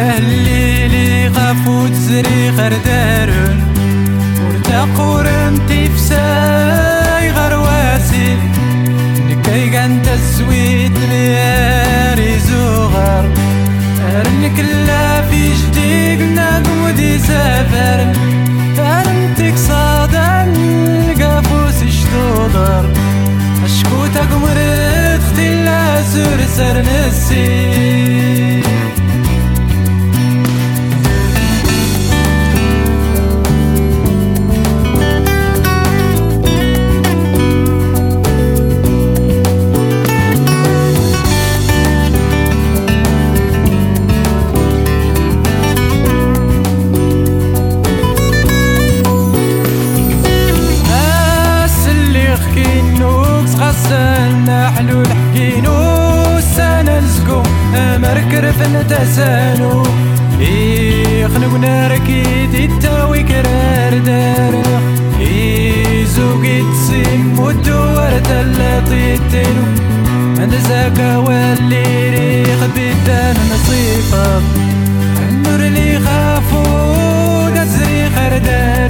تهليلي خافو تزري خردارون ورتاقورن تيفساي غرواسي نكاي كانت الزويت مياري زغر أرنك لا في جديد ناقم ودي سافر أرنتك صادن قافوس اشتودر أشكوتك مريت ختي لا سر سر نسي غسلنا حلو الحكينو سانا نزقو مركر فنتسانو يخنقنا ركيد التاوي كرار دارنا. يزوقي تسيم والدوار تلاتيتينو عند زاكا واللي ريخ بيدان نصيفة. النور اللي خافو دزري خردارو